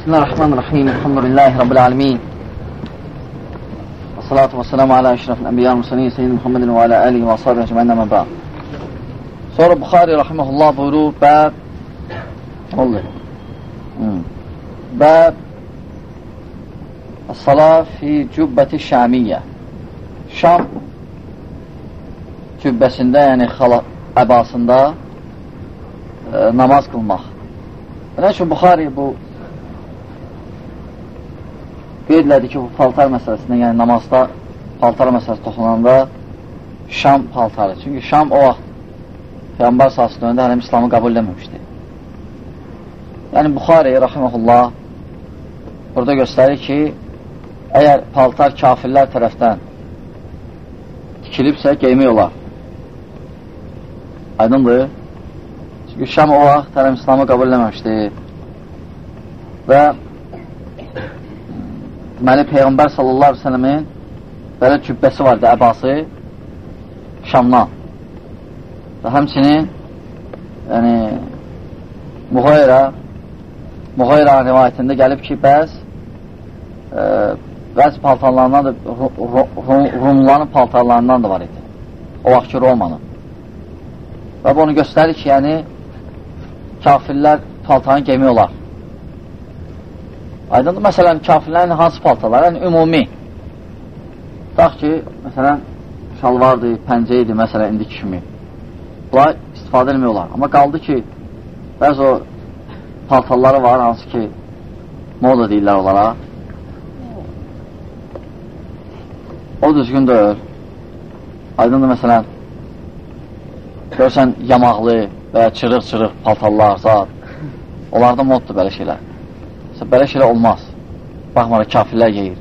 Bismillahirrahmanirrahim. Elhamdülillahi Rabbil alemin. Və salatu və selamu alə əşrafil ənbiyyar müsəlin, seyyid Muhammedin və alə əlihi və sahibi əcmənə məbə. Sonra Buxari rəhməhullah buyurur, bəb oldu. Hmm. Bəb Sala fi cübbəti şəmiyyə. Şam cübbəsində, yəni xala, əbasında e, namaz qılmaq. Nə üçün Buxari bu qeydlədi ki, bu paltar məsələsində, yəni namazda paltar məsələsi toxunanda Şam paltarı. Çünki Şam o vaxt Peyğəmbər sahası döndü, hələm İslamı qəbul eləməmişdi. Yəni, Buxari, rahiməhullah, burada göstərir ki, əgər paltar kafirlər tərəfdən tikilibsə, geymək olar. Aydındır. Çünki Şam o vaxt hələm İslamı qəbul eləməmişdi və deməli, Peyğəmbər sallallahu aleyhi ve sələmin belə cübbəsi vardı, əbası Şamdan. Və həmçinin yəni Muğayra Muğayra rivayətində gəlib ki, bəz e, bəzi paltarlarından da Rumların paltarlarından da var idi. O vaxtki Romanın. Və bu onu göstərir ki, yəni kafirlər paltarını geymək olar. Aydındır, məsələn, kafirlərin hansı paltarlar? Yəni, ümumi. Tutaq ki, məsələn, şalvardır, pəncə idi, məsələn, indiki kimi. Bunlar istifadə eləmək olar. Amma qaldı ki, bəzi o paltarları var, hansı ki, moda deyirlər onlara. O düzgün deyil. Aydındır, məsələn, görsən, yamaqlı və ya çırıq-çırıq paltarlar, zat. Onlarda moddur belə şeylər. Belə şeylər olmaz. Baxmara, kafirlər yeyir.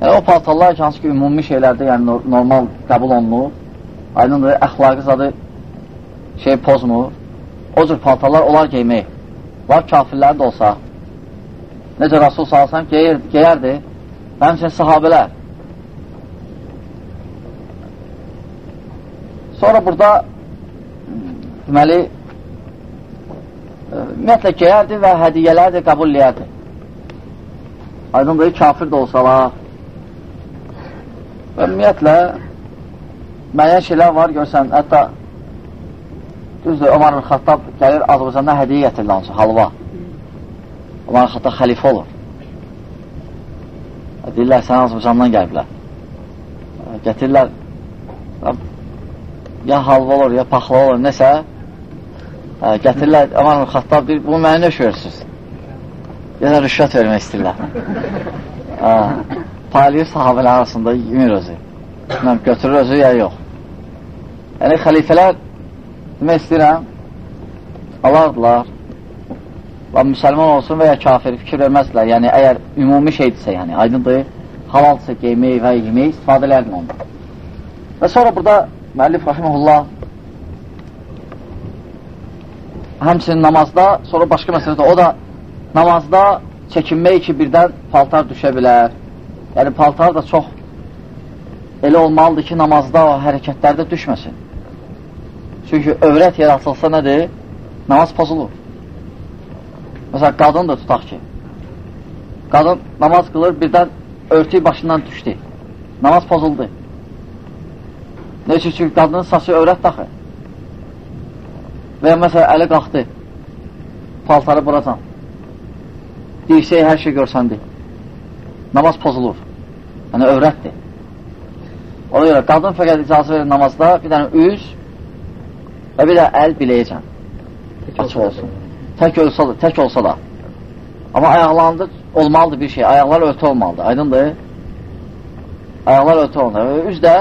Yəni, o paltarlar ki, hansı ki, ümumi şeylərdə, yəni normal qəbul olunur, aydındır, əxlaqı zadı şey pozmur. O cür paltarlar onlar geymək. Var kafirlər də olsa, necə Rasul salsan geyir, geyərdi, həmçin sahabələr. Sonra burada deməli ümumiyyətlə geyərdi və hədiyyələr də qəbul eləyərdi. Aydındır, kafir də olsalar və ümumiyyətlə müəyyən şeylər var, görsən, hətta düzdür, Ömər Xattab gəlir Azərbaycanda hədiyyə gətirirlər hansı, halva. Ömər Xattab xəlifə olur. Deyirlər, sən Azərbaycandan gəliblər. Gətirirlər, ya halva olur, ya paxla olur, nəsə, hə, gətirirlər, Ömər Xattab deyir, bunu mənə nə görürsünüz? Ya da rüşvət vermək istəyirlər. hə, paylayır sahabələr arasında yemir özü. Mən götürür özü, ya yox. Yəni, xəlifələr demək istəyirəm, alardılar və müsəlman olsun və ya kafir fikir verməzlər. Yəni, əgər ümumi şeydirsə, yəni, aydındır, halalsa geymək və yemək istifadə edərdin ondan. Və sonra burada müəllif rahiməhullah həmçinin namazda, sonra başqa məsələdə, o da namazda çəkinmək ki, birdən paltar düşə bilər. Yəni, paltar da çox elə olmalıdır ki, namazda o hərəkətlərdə düşməsin. Çünki övrət yaratılsa nədir? Namaz pozulur. Məsələn, qadın da tutaq ki, qadın namaz qılır, birdən örtüyü başından düşdü. Namaz pozuldu. Ne üçün? Çünki qadının saçı övrət daxı. Və ya məsələn, əli qalxdı, paltarı buracan. Dirsəyi hər şey görsəndi. Namaz pozulur. Yəni, övrətdir. Ona görə, qadın fəqət icazı verir namazda, bir dənə üz və bir də əl biləyəcən. Açıq olsun. Tək olsa da, tək olsa da. Amma ayaqlarında olmalıdır bir şey. Ayaqlar örtü olmalıdır. Aydındır? Ayaqlar örtü olmalıdır. Üz də,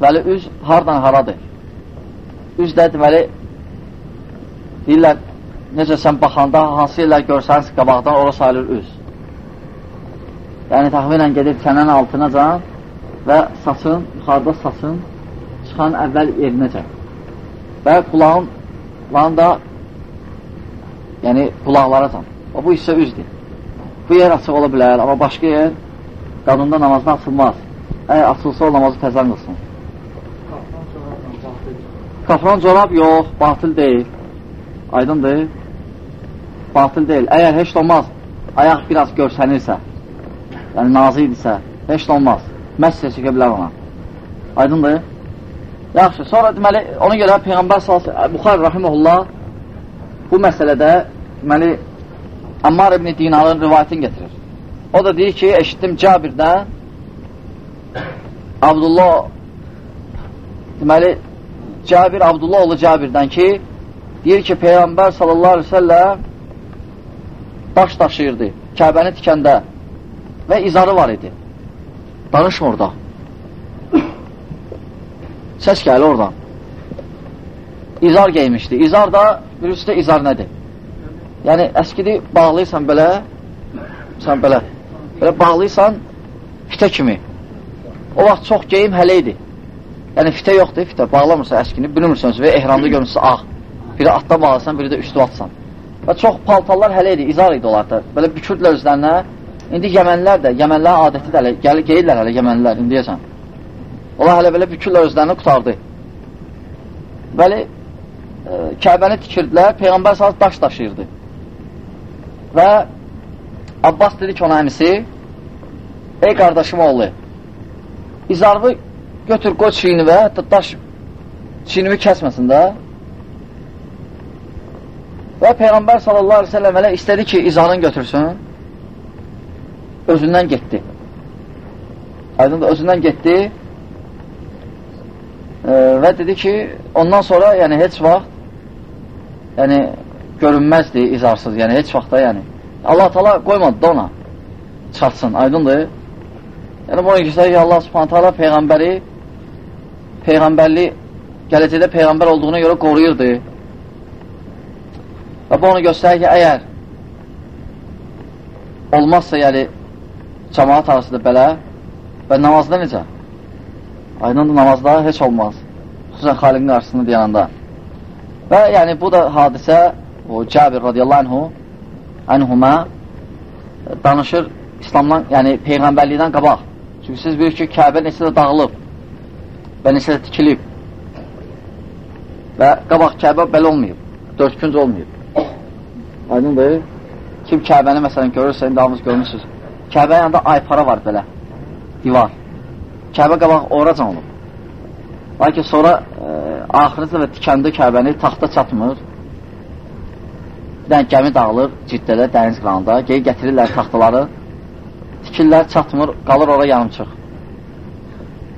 deməli, üz hardan haradır? Üz də, deməli, deyirlər, necə sən baxanda hansı yerlər görsəniz qabaqdan ora sayılır üz. Yəni, təxminən gedir çənənin altına can və saçın, yuxarıda saçın çıxan əvvəl yerinəcək. Və qulağın, qulağın da yəni qulaqlara can. O, bu hissə üzdür. Bu yer açıq ola bilər, amma başqa yer qadında namazda açılmaz. Əgər açılsa o namazı təzən qılsın. Kafran corab yox, batıl deyil. Aydındır. Batıl deyil. Əgər heç olmaz, ayaq biraz görsənirsə, yəni nazı idisə, heç olmaz. Məsələ çəkə bilər ona. Aydındır? Yaxşı, sonra deməli, ona görə Peyğəmbər Buxar Rahimullah bu məsələdə deməli, Ammar ibn Dinarın rivayətini getirir. O da deyir ki, eşitdim Cabirdən Abdullah deməli, Cabir, Abdullah oğlu Cabirdən ki, deyir ki, Peyğəmbər sallallahu aleyhi ve sellem daş daşıyırdı Kəbəni tikəndə və izarı var idi. Danışma orada. Səs gəlir oradan. İzar geymişdi. İzar da, birisi də izar nədir? Yəni, əskidi bağlıysan belə, sən belə, belə bağlıysan fitə kimi. O vaxt çox geyim hələ idi. Yəni, fitə yoxdur, fitə bağlamırsan əskini, bilmirsiniz və ehramda görmüşsün, ağ. Biri atda bağlısan, biri də üstü atsan. Və çox paltarlar hələ idi, izar idi onlarda. Belə bükürdülər özlərinə. İndi yəmənlər də, yəmənlərin adəti də hələ, gəl, geyirlər hələ yəmənlər, indiyəsən. Onlar hələ belə bükürlər özlərini qutardı. Bəli, e, Kəbəni tikirdilər, Peyğəmbər sallallahu daş daşıyırdı. Və Abbas dedi ki ona əmisi, ey qardaşım oğlu, izarvı götür, qoy çiyini və hətta daş çiynimi kəsməsin də. Və Peyğəmbər sallallahu aleyhi ve sellem elə istədi ki, izarını götürsün, özündən getdi. Aydın da özündən getdi e, və dedi ki, ondan sonra yəni heç vaxt yəni görünməzdi izarsız, yəni heç vaxtda yəni. Allah tala qoymadı da ona çatsın, aydındır. Yəni buna göstərir ki, Allah subhanət hala Peyğəmbəri Peyğəmbərli gələcəkdə Peyğəmbər olduğuna görə qoruyurdu. Və bu onu göstərir ki, əgər olmazsa, yəni cəmaat arasında belə və namazda necə? Aydındır, namazda heç olmaz. Xüsusən xaliqin qarşısında deyəndə. Və yəni bu da hadisə o Cabir radiyallahu anhu anhuma danışır İslamdan, yəni Peyğəmbərlikdən qabaq. Çünki siz bilir ki, Kəbə neçə də dağılıb və neçə də tikilib. Və qabaq Kəbə belə olmayıb. Dörd künc olmayıb. Aydındır. Kim Kəbəni məsələn görürsə, indi hamınız görmüşsünüz. Kəbə yanında aypara var belə. Divar. Kəbə qabaq oracan olub. Lakin sonra e, axırıncı və tikəndə Kəbəni taxta çatmır. Dənə gəmi dağılır ciddədə, dəniz qırağında. Geri gətirirlər taxtaları. Tikirlər çatmır, qalır ora yanımçıq.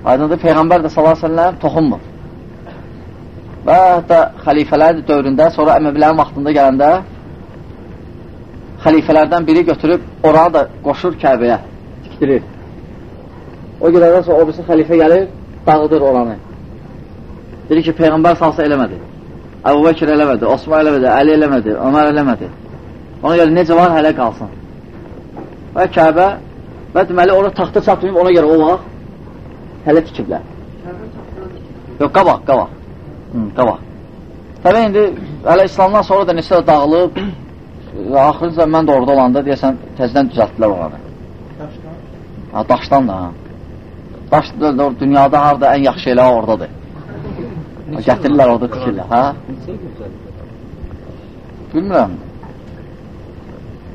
Aydındır, Peyğəmbər də s.ə.v toxunmur. Və hətta xəlifələr dövründə, sonra əməbilərin vaxtında gələndə xəlifələrdən biri götürüb oranı da qoşur Kəbəyə, tikdirir. O gedədən sonra o birisi xəlifə gəlir, dağıdır oranı. Dedi ki, Peyğəmbər salsa eləmədi. Əbu Bəkir eləmədi, Osman eləmədi, Əli eləmədi, Ömər eləmədi. Ona görə necə var, hələ qalsın. Və Kəbə və deməli, ona taxta çatmayıb, ona görə o vaxt hələ tikiblər. Yox, qabaq, qabaq. Hı, qabaq. Təbii indi hələ İslamdan sonra da neçə də dağılıb, axırıncə mən də orada olanda deyəsən təzdən düzəltdilər oranı. Daşdan? Ha, daşdan da. Daş da dünyada harada ən yaxşı elə oradadır. Gətirirlər orada tikirlər, hə? Bilmirəm.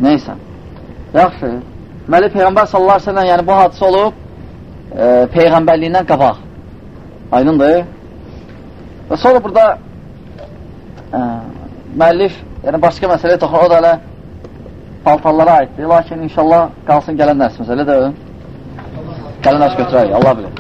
Neysə. Yaxşı. Deməli, Peyğəmbər sallallahu ve sellem, yəni bu hadisə olub e, Peyğəmbərliyindən qabaq. Aydındır. Və sonra burada e, müəllif, yəni başqa məsələ toxunur, o da hələ paltarlara aiddir. Lakin inşallah qalsın gələn dərsimizə, elə də gələn dərs götürək, Allah bilir.